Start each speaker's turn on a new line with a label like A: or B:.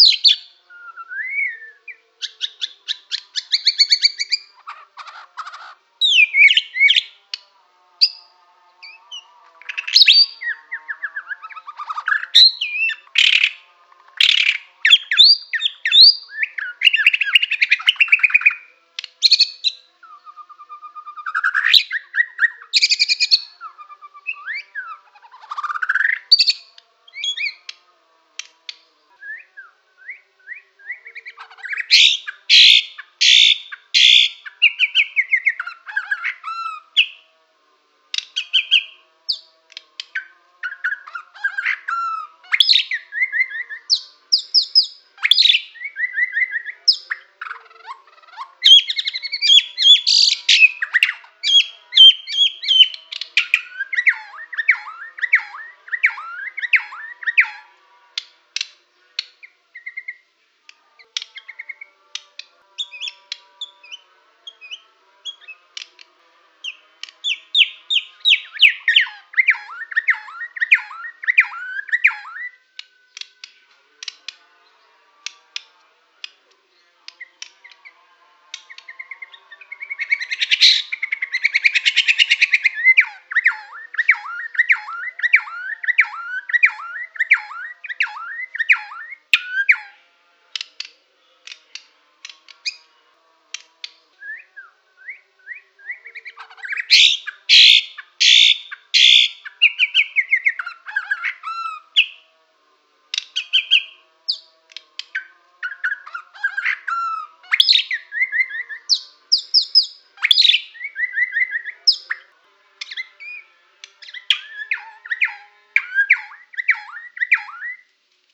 A: you